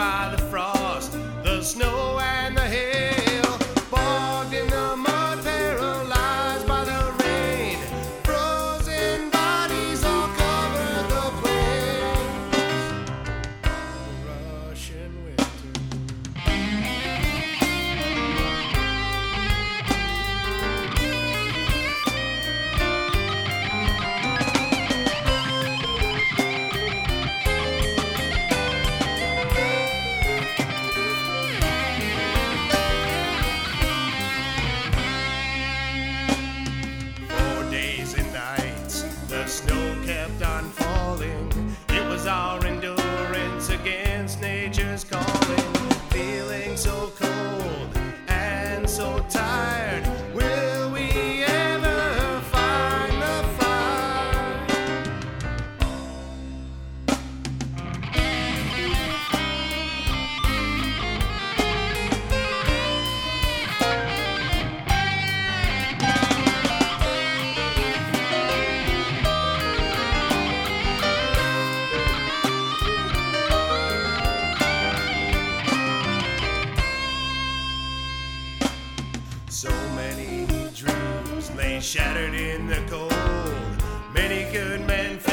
by the frost, the snow. is gone. So many dreams lay shattered in the cold. Many good men.